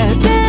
head.